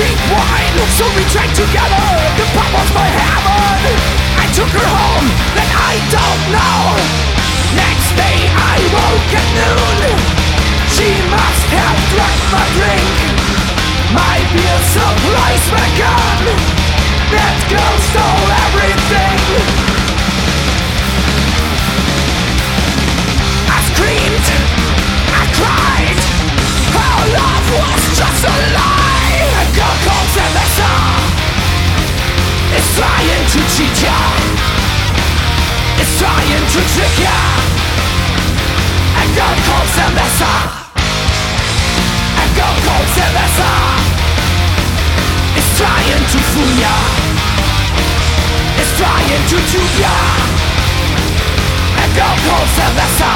Cheap wine. So we drank together, the pub was my heaven. I took her home, then I don't know. Next day I woke at noon. She must have drunk my drink. My beer supply's begun. That girl trying to trick ya. A girl called Vanessa. A girl called Vanessa is trying to fool ya. It's trying to dupe ya. A girl called Vanessa.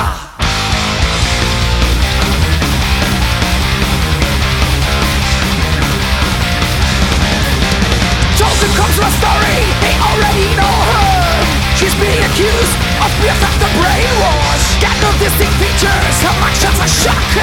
Chosen comes from a story, they already know her She's being accused of being after brainwash Got no distinct features, her actions are shocking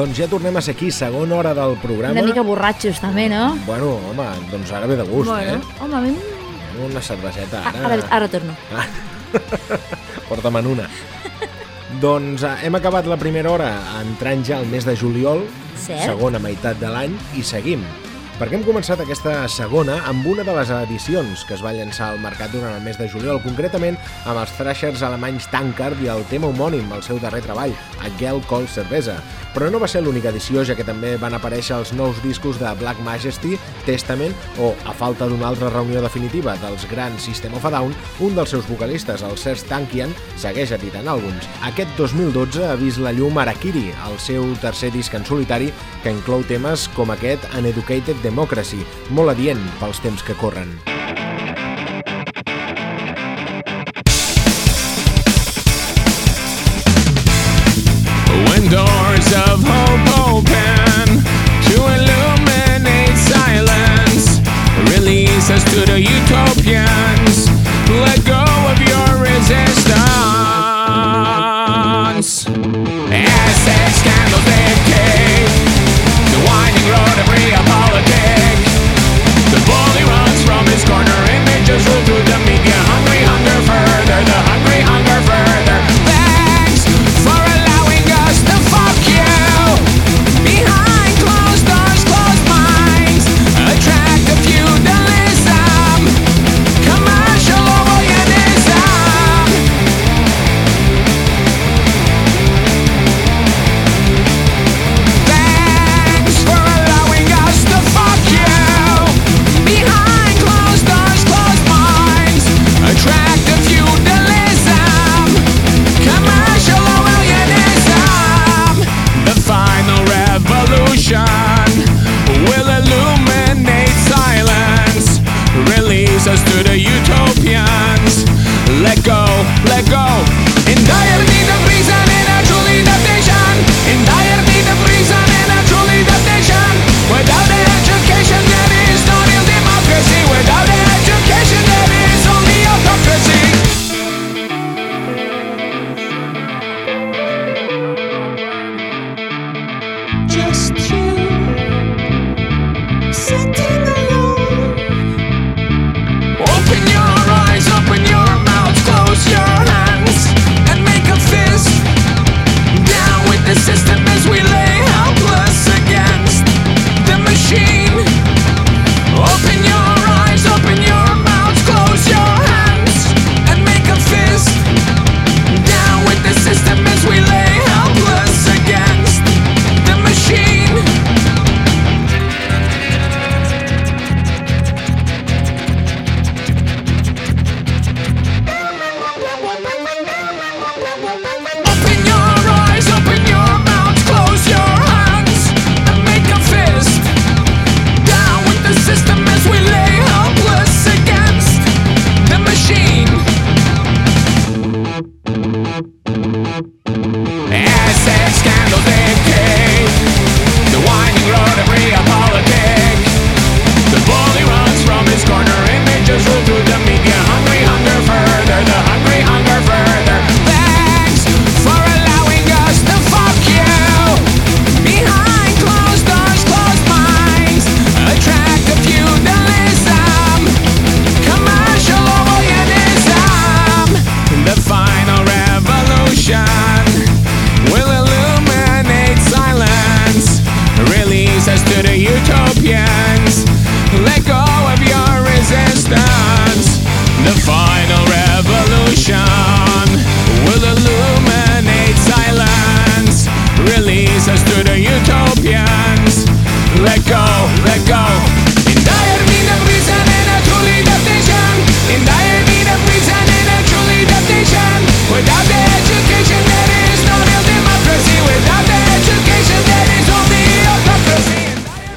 Doncs ja tornem a ser aquí, segona hora del programa. Una mica borratxos, també, no? Bueno, home, doncs ara ve de gust, bueno, eh? Home, a mi... Una cerveseta, ara... Ara, ara torno. Ah. Porta'm en una. doncs eh, hem acabat la primera hora entrant ja al mes de juliol, Cert. segona meitat de l'any, i seguim perquè hem començat aquesta segona amb una de les edicions que es va llançar al mercat durant el mes de juliol, concretament amb els thrashers alemanys Tankard i el tema homònim, el seu darrer treball, A Girl Cervesa. Però no va ser l'única edició, ja que també van aparèixer els nous discos de Black Majesty, Testament o, a falta d'una altra reunió definitiva dels grans System of a Down, un dels seus vocalistes, el Serge Tankian, segueix editant àlbums. Aquest 2012 ha vist la llum Arakiri, el seu tercer disc en solitari, que inclou temes com aquest en Educated Democracy, molt adient pels temps que corren.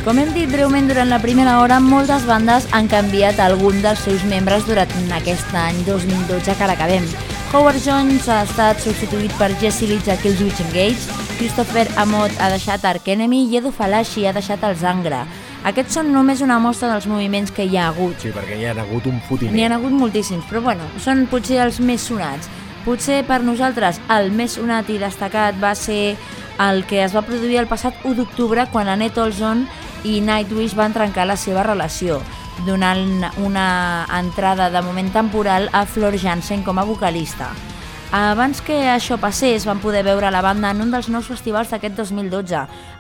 Com hem dit breument durant la primera hora, moltes bandes han canviat algun dels seus membres durant aquest any 2012 que l'acabem. Howard Jones ha estat substituït per Jesse Leeds a Killswitch Engage, Christopher Amott ha deixat Ark Enemy i Edu Falashi ha deixat el Zangra. Aquests són només una mostra dels moviments que hi ha hagut. Sí, perquè hi ha hagut un fotiment. N'hi ha hagut moltíssims, però bueno, són potser els més sonats. Potser per nosaltres el més sonat i destacat va ser el que es va produir el passat 1 d'octubre quan Annette Olson i Nightwish van trencar la seva relació, donant una entrada de moment temporal a Flor Jansen com a vocalista. Abans que això passés, van poder veure la banda en un dels nous festivals d'aquest 2012,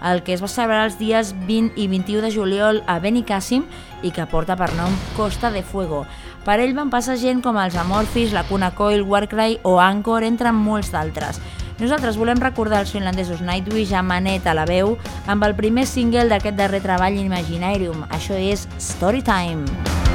el que es va celebrar els dies 20 i 21 de juliol a Benicàssim i que porta per nom Costa de Fuego. Per ell van passar gent com els Amorphis, la Cuna Coil, Warcry o Anchor, entre molts d'altres. Nosaltres volem recordar els finlandesos Nightwish amb Manet a la veu amb el primer single d'aquest darrer treball Imaginarium. Això és Storytime. Storytime.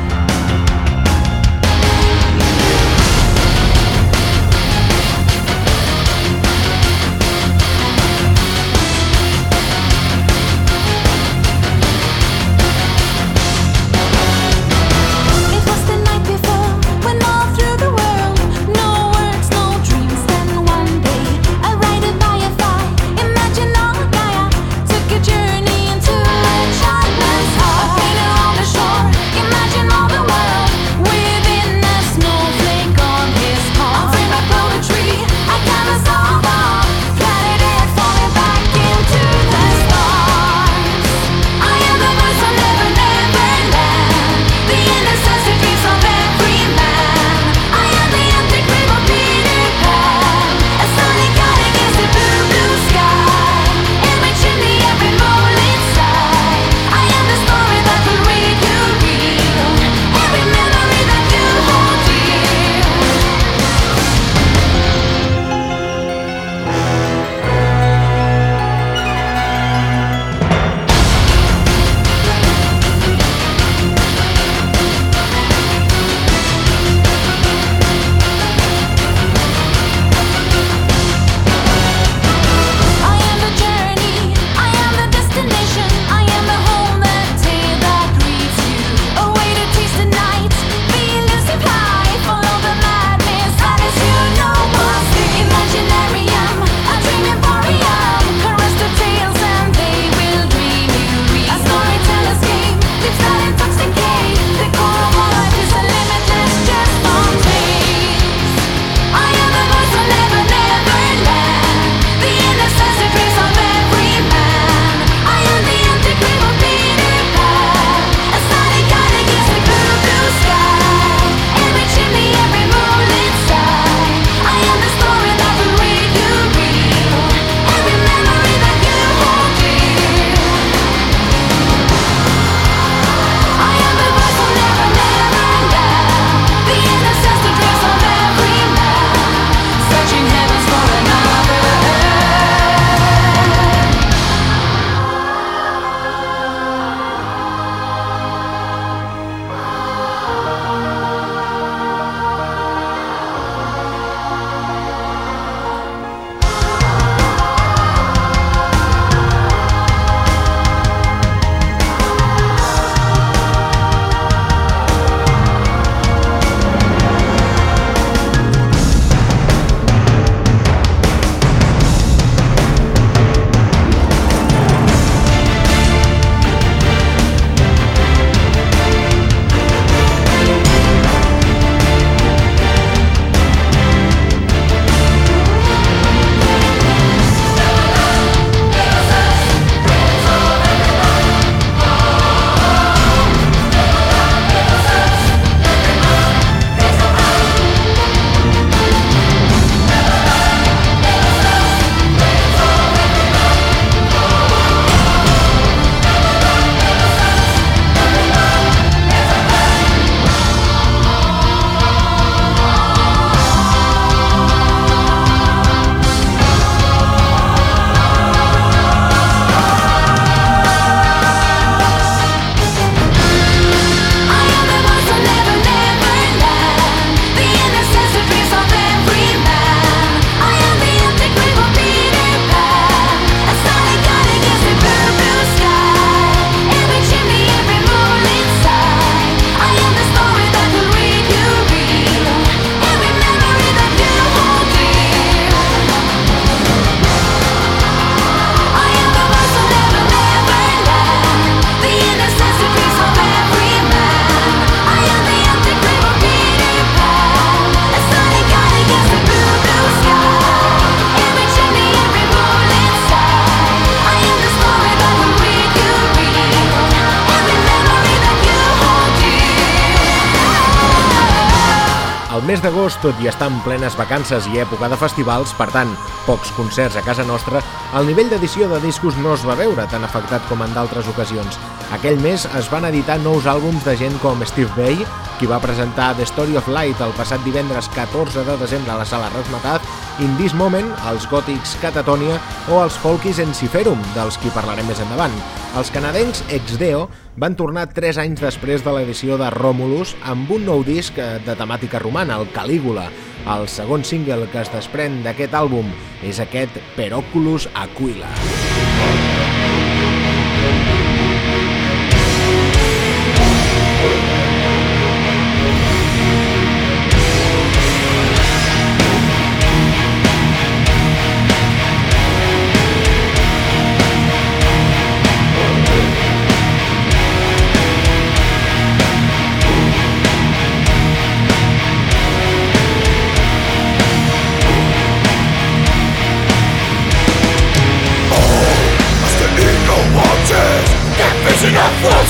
Mes d'agost, tot i estar en plenes vacances i època de festivals, per tant, pocs concerts a casa nostra, el nivell d'edició de discos no es va veure tan afectat com en d'altres ocasions. Aquell mes es van editar nous àlbums de gent com Steve Bay, qui va presentar The Story of Light el passat divendres 14 de desembre a la sala Rasmataz, In This Moment, els gòtics Catatonia o els folkis Enciferum, dels qui parlarem més endavant. Els canadencs Exdeo van tornar 3 anys després de l'edició de Romulus amb un nou disc de temàtica romana, el Calígula. El segon single que es desprèn d'aquest àlbum és aquest Peroculus Aquila.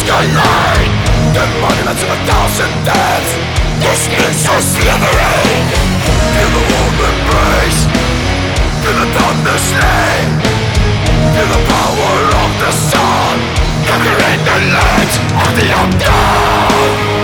Skyline The monuments of a thousand deaths The snakes are slithering Feel the warm embrace Feel the thunder sling Feel the power of the sun Conquering the lands of the undone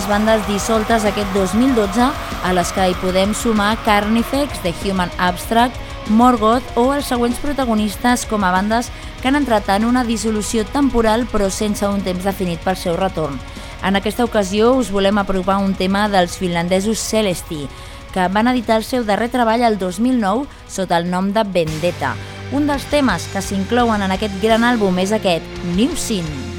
algunes bandes dissoltes aquest 2012 a les que hi podem sumar Carnifex, The Human Abstract, Morgoth o els següents protagonistes com a bandes que han entrat en una dissolució temporal però sense un temps definit pel seu retorn. En aquesta ocasió us volem apropar un tema dels finlandesos Celesti, que van editar el seu darrer treball el 2009 sota el nom de Vendetta. Un dels temes que s'inclouen en aquest gran àlbum és aquest, New Sin.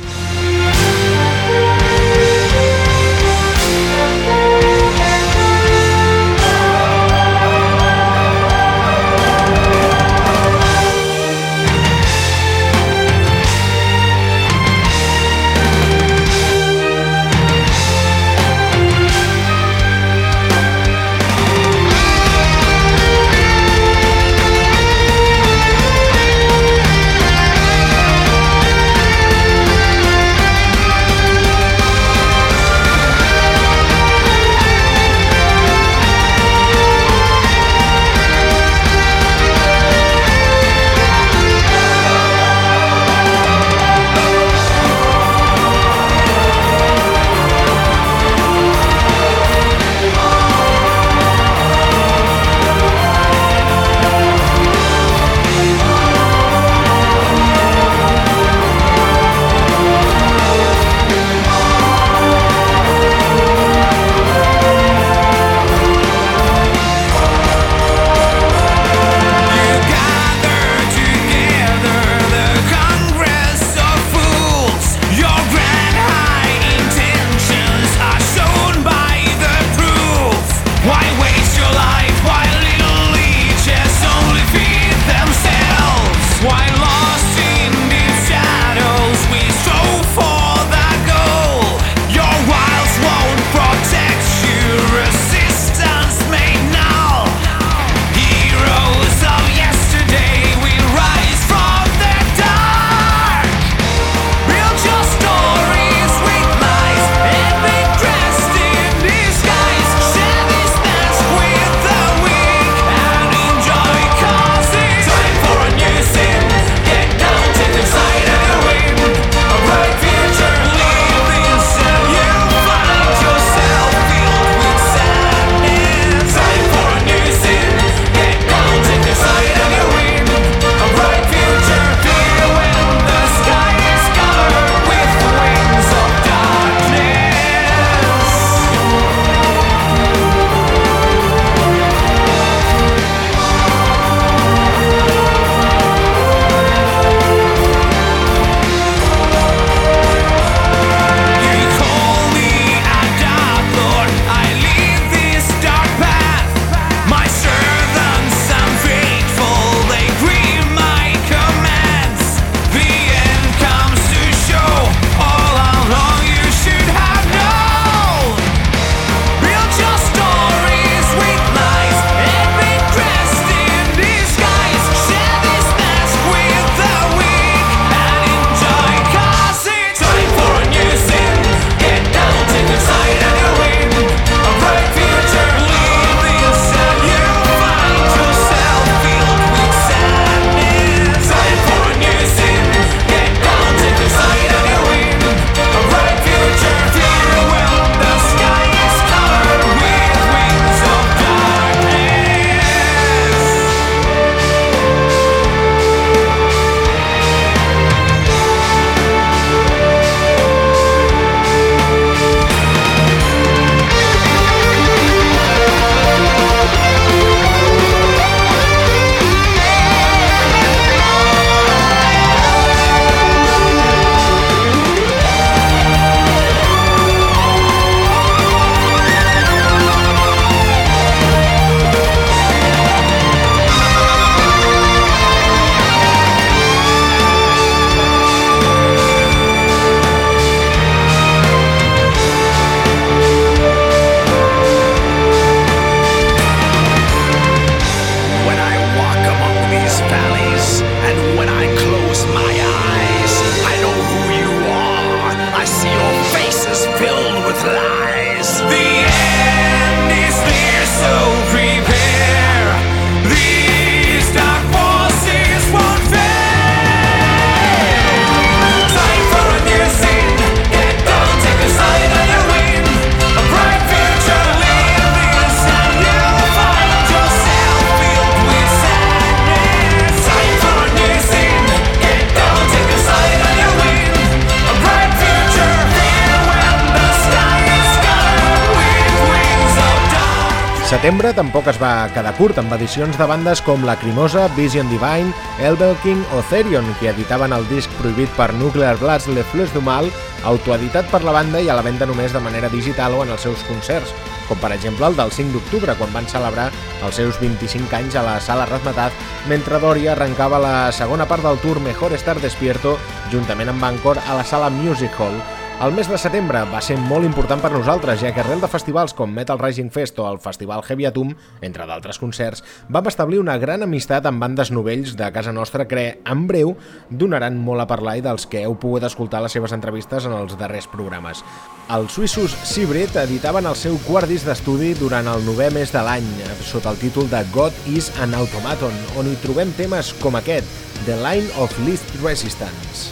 Setembre tampoc es va quedar curt amb edicions de bandes com Lacrimosa, Vision Divine, Elbel King o Therion, que editaven el disc prohibit per Nuclear Blast Le Fleurs du Mal, autoeditat per la banda i a la venda només de manera digital o en els seus concerts, com per exemple el del 5 d'octubre, quan van celebrar els seus 25 anys a la Sala Razmetat, mentre Doria arrencava la segona part del tour Mejor Estar Despierto, juntament amb Bangor a la Sala Music Hall, el mes de setembre va ser molt important per nosaltres, ja que arrel de festivals com Metal Rising Fest o el Festival Heavy Atom, entre d'altres concerts, vam establir una gran amistat amb bandes novells de casa nostra que, en breu, donaran molt a parlar i dels que heu pogut escoltar les seves entrevistes en els darrers programes. Els suïssos Sibrit editaven el seu quart disc d'estudi durant el novè mes de l'any, sota el títol de God is an Automaton, on hi trobem temes com aquest, The Line of Least Resistance.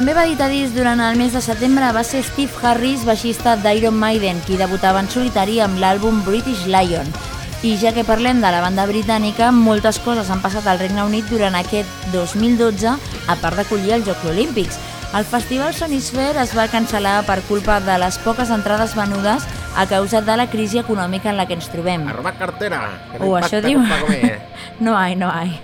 També va editar disc durant el mes de setembre va ser Steve Harris, baixista d'Iron Maiden, qui debutava en solitari amb l'àlbum British Lion. I ja que parlem de la banda britànica, moltes coses han passat al Regne Unit durant aquest 2012, a part d'acollir els Jocs Olímpics. El festival Sonisphere es va cancel·lar per culpa de les poques entrades venudes a causa de la crisi econòmica en la que ens trobem. A robar cartera! Oh, això diu... comer. No hay, no hay.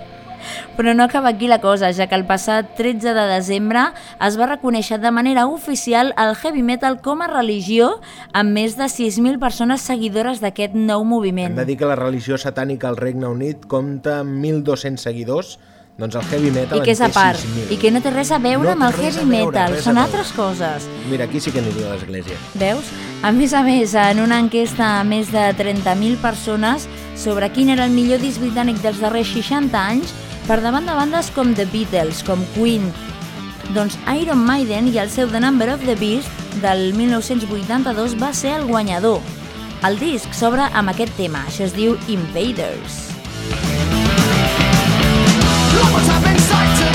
Però no acaba aquí la cosa, ja que el passat 13 de desembre es va reconèixer de manera oficial el heavy metal com a religió amb més de 6.000 persones seguidores d'aquest nou moviment. Hem de dir que la religió satànica al Regne Unit compta amb 1.200 seguidors, Doncs el heavy metal I que és a part, 6.000. i que no té res a veure No amb el heavy veure, metal, són altres coses. Mira, aquí sí que aniria a l'església. Veus? A més a més, en una enquesta a més de 30.000 persones sobre quin era el millor disc britànic dels darrers 60 anys, per davant de bandes com The Beatles, com Queen, doncs Iron Maiden i el seu The Number of the Beast del 1982 va ser el guanyador. El disc s'obre amb aquest tema, això es diu Invaders. Have been sighted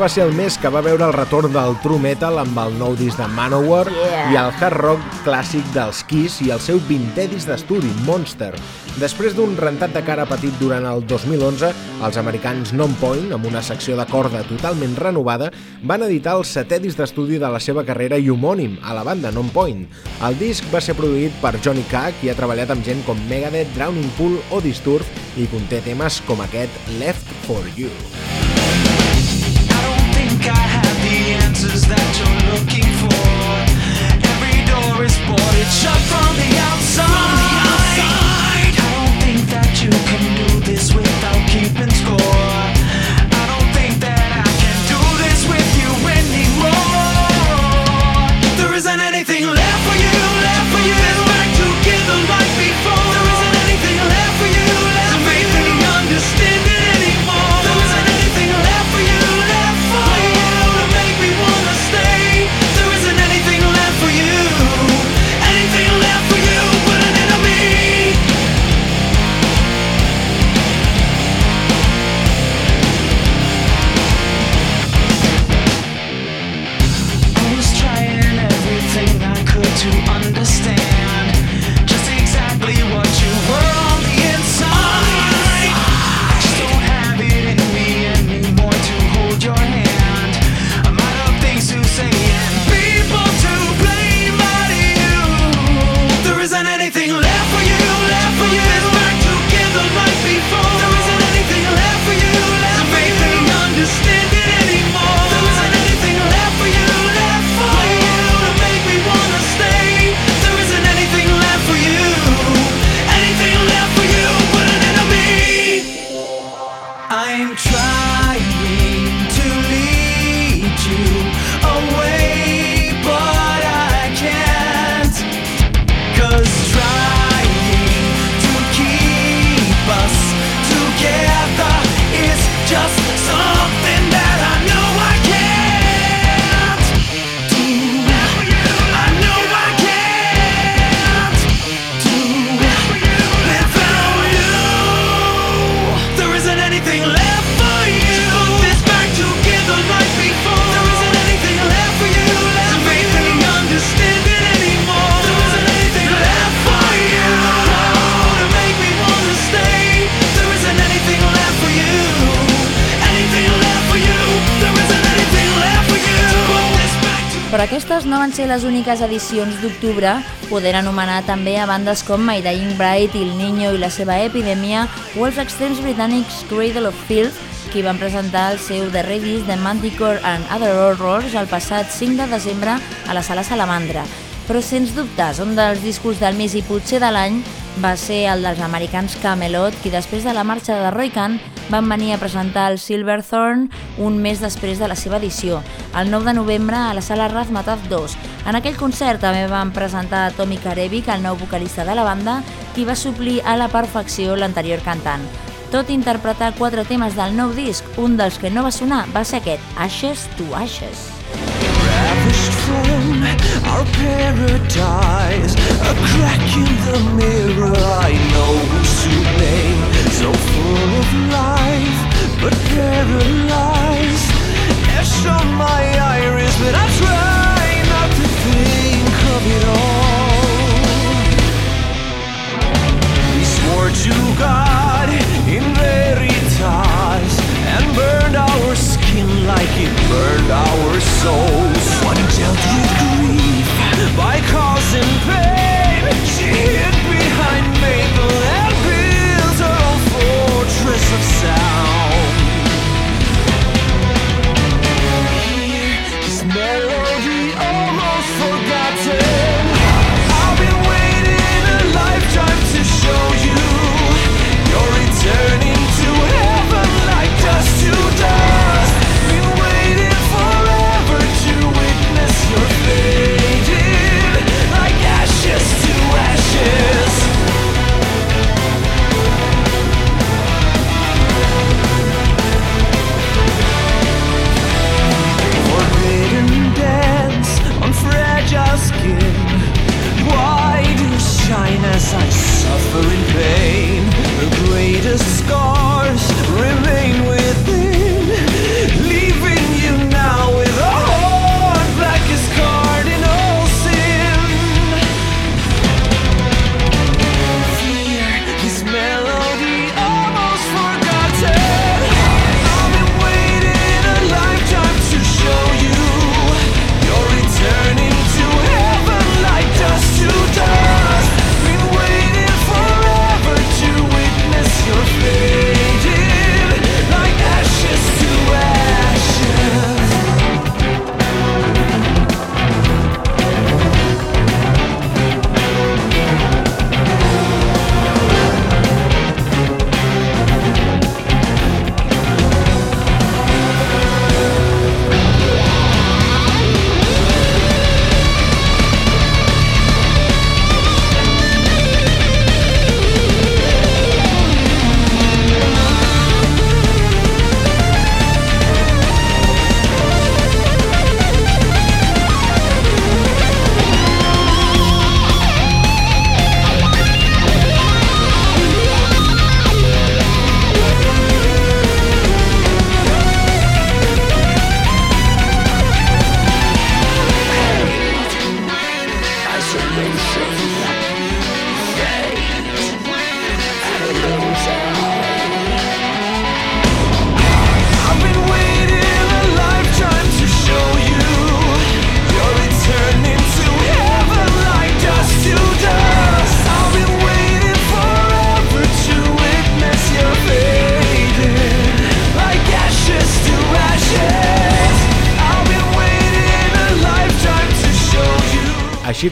va ser el mes que va veure el retorn del true metal amb el nou disc de Manowar Yeah. i el hard rock clàssic dels Kiss i el seu 20è disc d'estudi, Monster. Després d'un rentat de cara petit durant el 2011, els americans Nonpoint, amb una secció de corda totalment renovada, van editar el setè disc d'estudi de la seva carrera i homònim, a la banda Nonpoint. El disc va ser produït per Johnny Cack i ha treballat amb gent com Megadeth, Drowning Pool o Disturb i conté temes com aquest Left for You. Keeping score. I'm trying to lead you away. Però aquestes no van ser les úniques edicions d'octubre, podent anomenar també a bandes com My Dying Bride, Il Niño i la seva epidèmia, o els extrems britànics Cradle of Filth, qui van presentar el seu darrer disc de Manticore and Other Horrors el passat 5 de desembre a la Sala Salamandra. Però sens dubtes, un dels discos del mes i potser de l'any va ser el dels americans Camelot, qui després de la marxa de Roy Khan van venir a presentar el Silverthorn un mes després de la seva edició, el 9 de novembre a la sala Razmataz 2. En aquell concert també van presentar Tommy Karevic, el nou vocalista de la banda, qui va suplir a la perfecció l'anterior cantant. Tot interpretar quatre temes del nou disc, un dels que no va sonar va ser aquest, Ashes to Ashes. Ravished from our paradise. A crack in the mirror, I know who's to blame. So full of life, but paralyzed.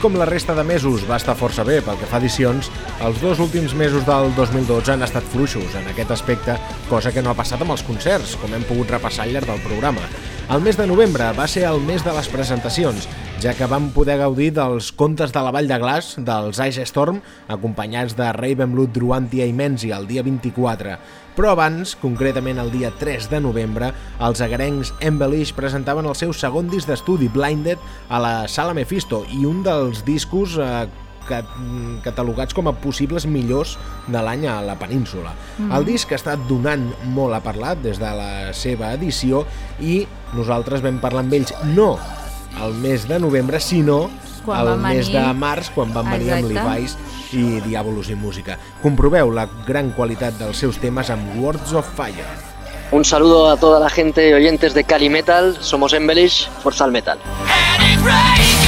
Com la resta de mesos va estar força bé pel que fa a edicions, els dos últims mesos del 2012 han estat fluixos en aquest aspecte, cosa que no ha passat amb els concerts, com hem pogut repassar al llarg del programa. El mes de novembre va ser el mes de les presentacions, ja que vam poder gaudir dels contes de la Vall de Glaç dels Ice Storm, acompanyats de Ravenblood, Druantia i Menzi el dia 24. Però abans, concretament el dia 3 de novembre, els agarencs Embellish presentaven el seu segon disc d'estudi, Blinded, a la Sala Mephisto, i un dels discos eh, catalogats com a possibles millors de l'any a la península. Mm. El disc ha estat donant molt a parlar des de la seva edició i nosaltres vam parlar amb ells no al mes de novembre, sinó Quan al van mes venir. de març, quan van venir amb Exacte. Levi's i Diabolus i Música. Comproveu la gran qualitat dels seus temes amb Words of Fire. Un saludo a toda la gente y oyentes de Cali Metal. Somos Embellish, Forza al Metal. Durant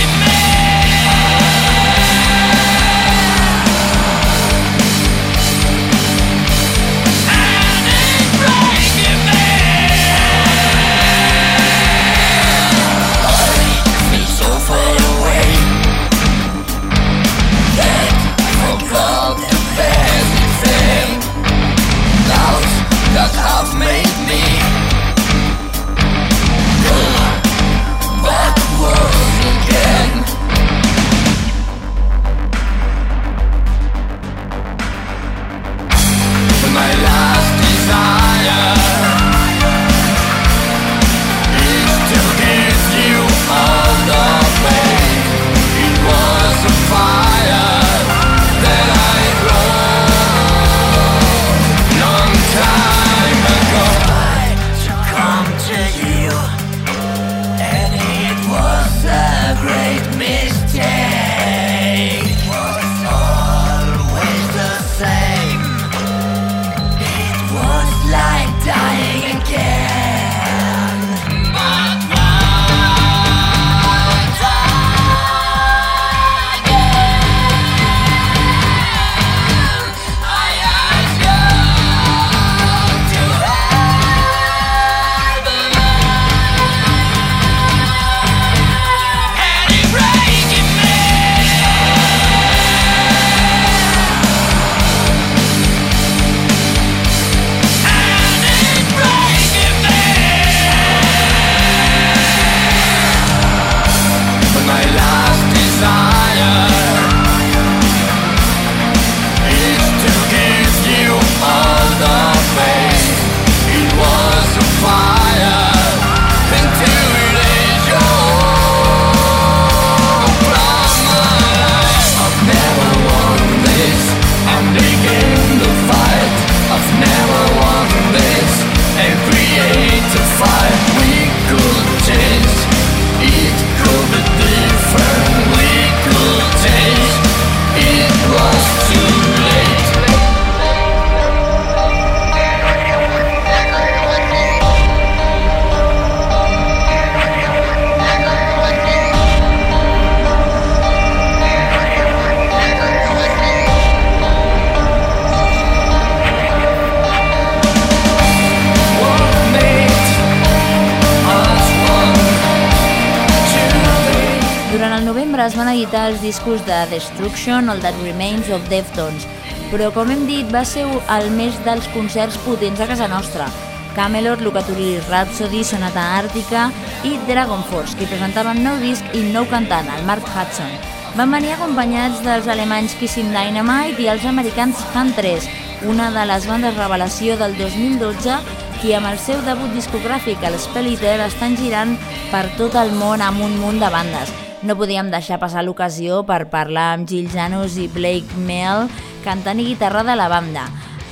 discos de Destruction o el That Remains of Deftones, però com hem dit va ser el mes dels concerts potents a casa nostra. Camelot, Lucaturi Rhapsody, Sonata Àrtica i Dragon Force, que presentaven nou disc i nou cantant, el Mark Hudson. Van venir acompanyats dels alemanys Kissing Dynamite i els americans Huntress, una de les bandes revelació del 2012 qui amb el seu debut discogràfic, el Spelliter, estan girant per tot el món amb un munt de bandes. No podíem deixar passar l'ocasió per parlar amb Gil Janus i Blake Mel, cantant i guitarra de la banda,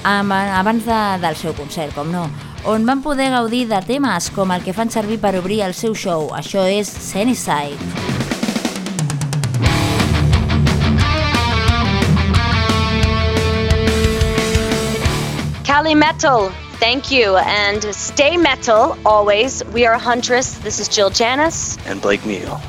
abans de, del seu concert, com no, on van poder gaudir de temes com el que fan servir per obrir el seu show. Això és Sunnyside. Cali Metal, thank you. And stay metal always. We are Huntress. This is Jill Janis. And Blake Meal.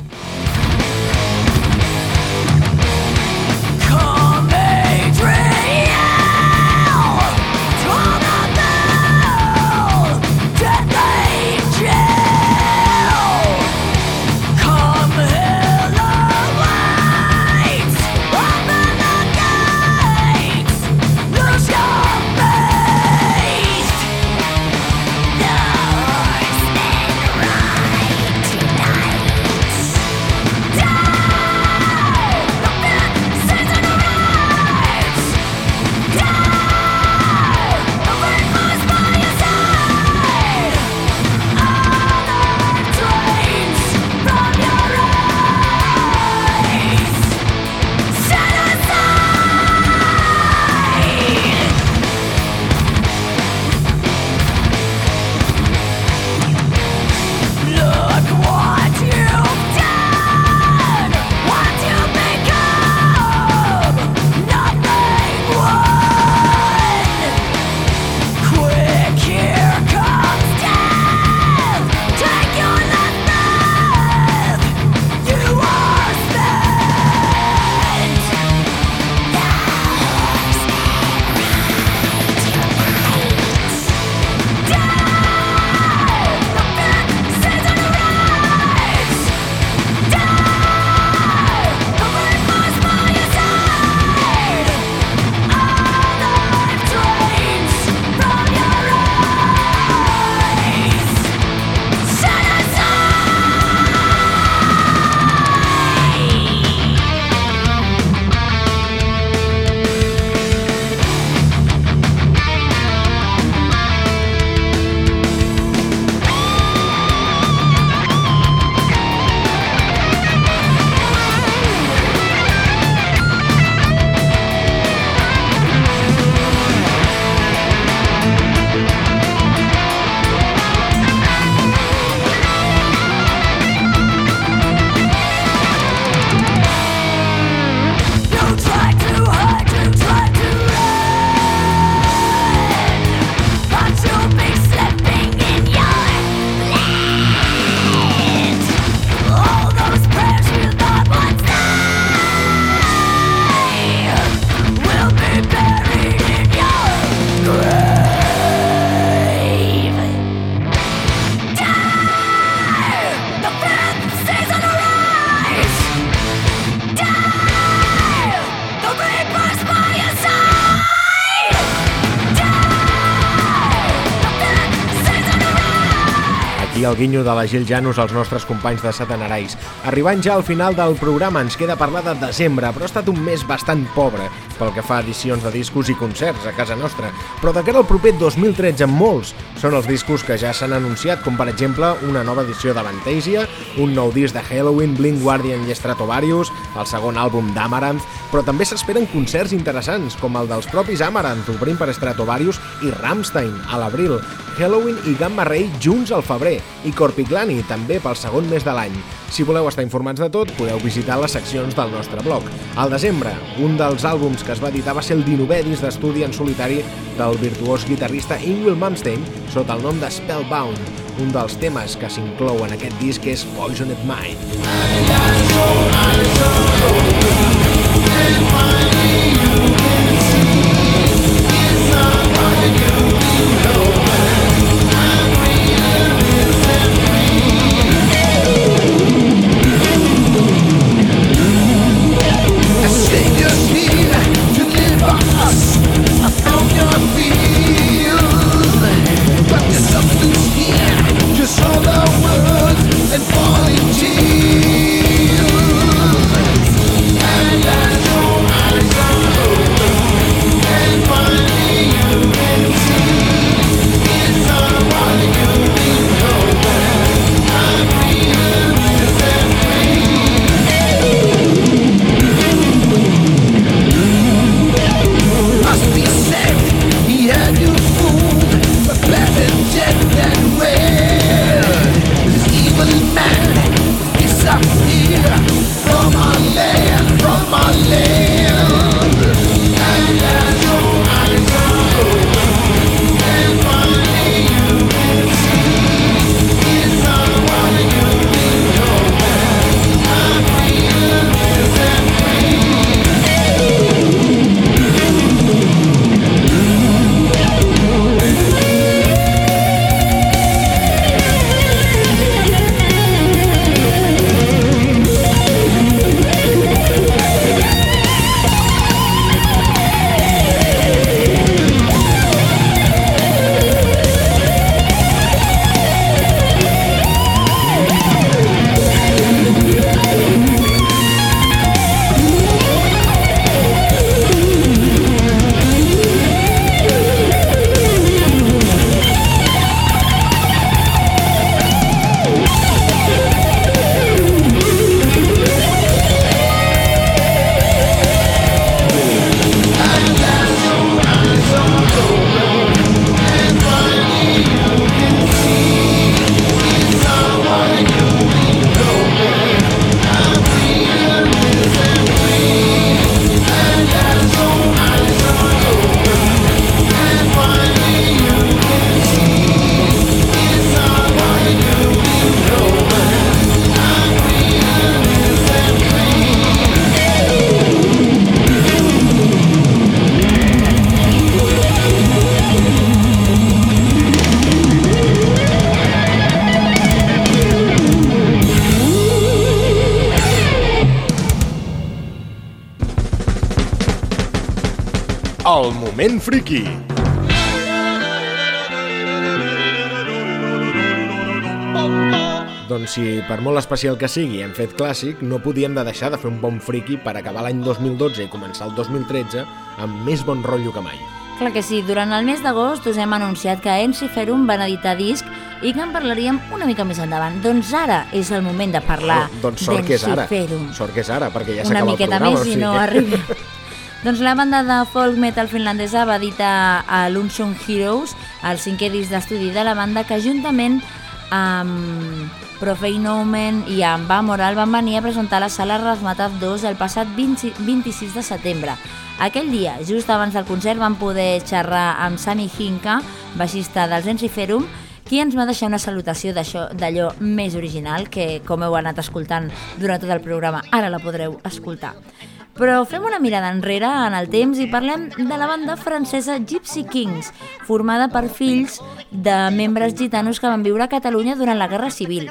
El guinyo de la Gil Janus als nostres companys de Satanarais. Arribant ja al final del programa, ens queda parlar de desembre, però ha estat un mes bastant pobre pel que fa a edicions de discos i concerts a casa nostra. Però de cara al proper 2013, molts són els discos que ja s'han anunciat, com per exemple una nova edició de Fantasia, un nou disc de Halloween, Blink Guardian i Stratovarius, el segon àlbum d'Amaranth, però també s'esperen concerts interessants, com el dels propis Amaranth, obrint per Stratovarius i Rammstein a l'abril, Halloween i Gamma Ray junts al febrer, i Corpiglani també pel segon mes de l'any. Si voleu estar informats de tot, podeu visitar les seccions del nostre blog. Al desembre, un dels àlbums que es va editar va ser el 19è disc d'estudi en solitari del virtuós guitarrista Ingrid Malmsteen sota el nom de Spellbound. Un dels temes que s'inclou en aquest disc és Poisoned Mind. Just moment friki. Doncs si per molt especial que sigui hem fet clàssic, no podíem de deixar de fer un bon friki per acabar l'any 2012 i començar el 2013 amb més bon rotllo que mai. Clar que sí, durant el mes d'agost us hem anunciat que Ensiferum van editar disc i que en parlaríem una mica més endavant. Doncs ara és el moment de parlar Oh, doncs sort que és ara. d'Ensiferum. Sort que és ara, perquè ja Una s'acaba el miqueta programa. més i no arriba. doncs la banda de folk metal finlandesa va editar a l'Unsung Heroes, el cinquè disc d'estudi de la banda, que juntament amb Profane Omen i amb Va Moral van venir a presentar a la sala Razmataz 2 el passat 20, 26 de setembre. Aquell dia, just abans del concert, van poder xerrar amb Sami Hinka, baixista dels Ensiferum, qui ens va deixar una salutació d'allò més original, que com heu anat escoltant durant tot el programa, ara la podreu escoltar. Però fem una mirada enrere en el temps i parlem de la banda francesa Gypsy Kings, formada per fills de membres gitanos que van viure a Catalunya durant la Guerra Civil.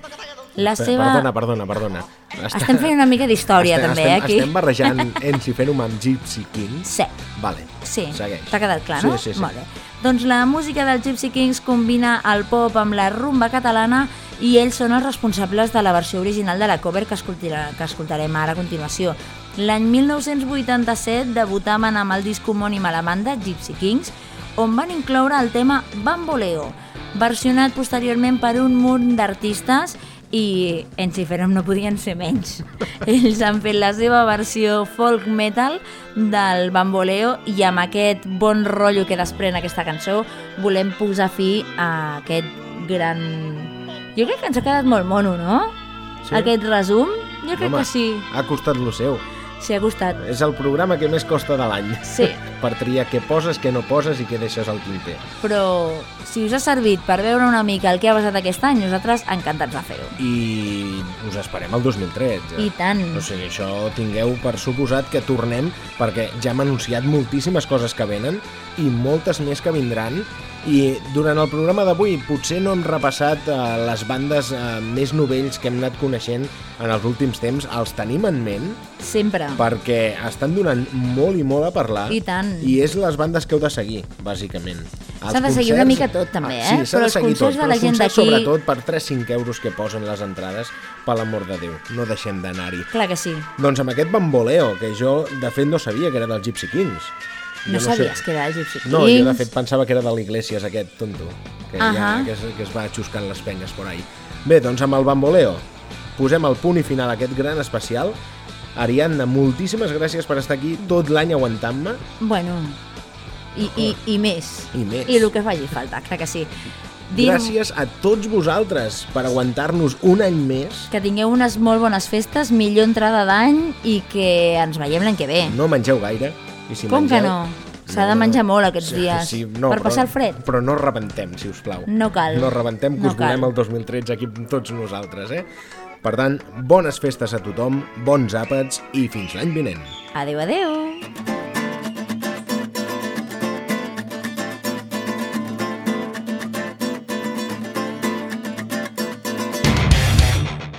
La seva... Perdona, perdona, perdona. Està- Estem fent una mica d'història, estem, també, estem, eh, aquí. Estem barrejant Enciferum amb Gypsy Kings. Sí. Vale, Sí, segueix. t'ha quedat clar, Sí, no? sí, sí. Molt bé. Doncs la música dels Gypsy Kings combina el pop amb la rumba catalana i ells són els responsables de la versió original de la cover que, escoltarà, que escoltarem ara a continuació. L'any 1987 debutaven amb el disc homònim a la banda, Gypsy Kings, on van incloure el tema Bamboleo, versionat posteriorment per un munt d'artistes i en Ciferem no podien ser menys. Ells han fet la seva versió folk metal del Bamboleo i amb aquest bon rotllo que desprèn aquesta cançó volem posar fi a aquest gran... Jo crec que ens ha quedat molt mono, no? Sí. Aquest resum, jo crec Home, que sí. Ha costat lo seu. Sí, ha costat. És el programa que més costa de l'any. Sí. per triar què poses, què no poses i què deixes al tinter. Però si us ha servit per veure una mica el que ha passat aquest any, nosaltres encantats de fer-ho. I us esperem el 2013. I tant. O sigui, això tingueu per suposat que tornem, perquè ja hem anunciat moltíssimes coses que venen i moltes més que vindran. I durant el programa d'avui potser no hem repassat eh, les bandes eh, més novells que hem anat coneixent en els últims temps. Els tenim en ment Sempre. perquè estan donant molt i molt a parlar. I tant. I és les bandes que heu de seguir, bàsicament. S'ha de seguir una mica tot, també, Ah, eh? Sí, s'ha Però de seguir tot, concerts de però la els gent concerts d'aquí- sobretot per 3-5 euros que posen les entrades, per l'amor de Déu, no deixem d'anar-hi. Clar que sí. Doncs amb aquest bamboleo, que jo de fet no sabia que era dels Gypsy Kings. Jo No, sabies que era Gypsy Kings? No, jo de fet pensava que era de l'Iglesias aquest tonto, que, ja, Ahà. que, es, que es va xuscant les penyes por ahí. Bé, doncs amb el bamboleo posem el punt i final a aquest gran especial. Ariadna, moltíssimes gràcies per estar aquí tot l'any aguantant-me. Bueno, i, i, i més. I més. I el que faci falta, clar que sí. Dir Gràcies a tots vosaltres per aguantar-nos un any més. que tingueu unes molt bones festes, millor entrada d'any i que ens veiem l'any que ve. No mengeu gaire. I si Com mengeu, que no? S'ha de menjar molt aquests dies, per passar el fred. Però no rebentem, si us plau. No cal. No rebentem, que No us volem cal. el 2013 aquí amb tots nosaltres, eh? Per tant, bones festes a tothom, bons àpats i fins l'any vinent. Adeu, adeu.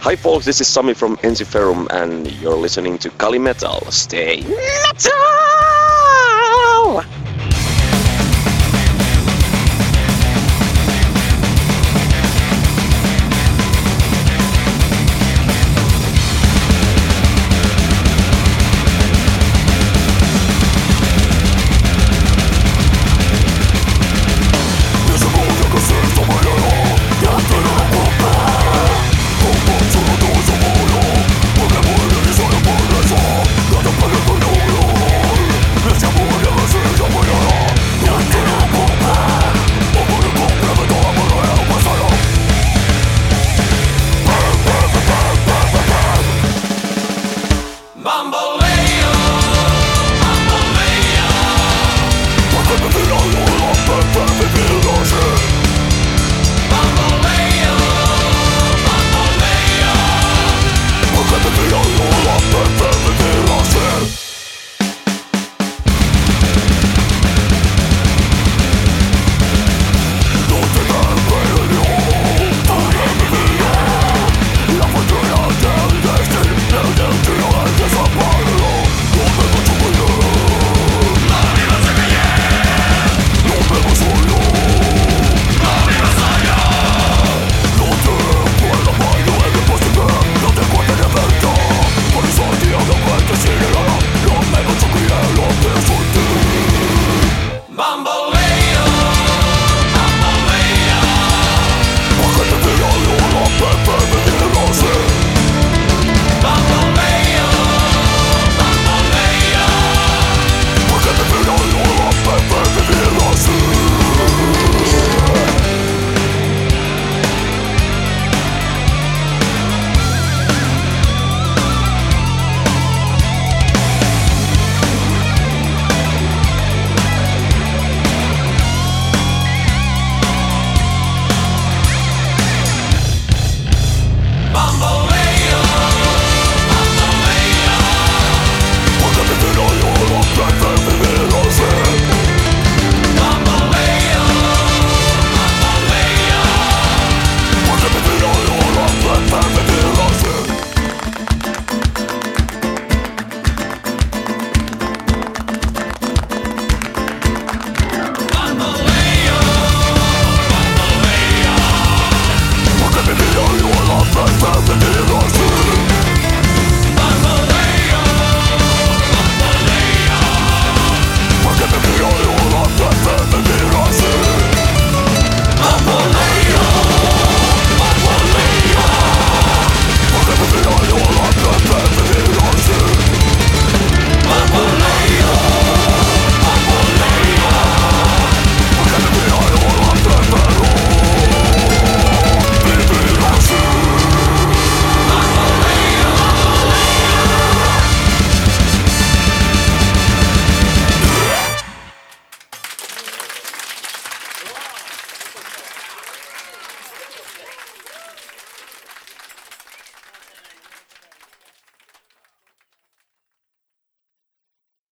Hi folks, this is Sami from Enziferum and you're listening to Kali Metal. Stay metal!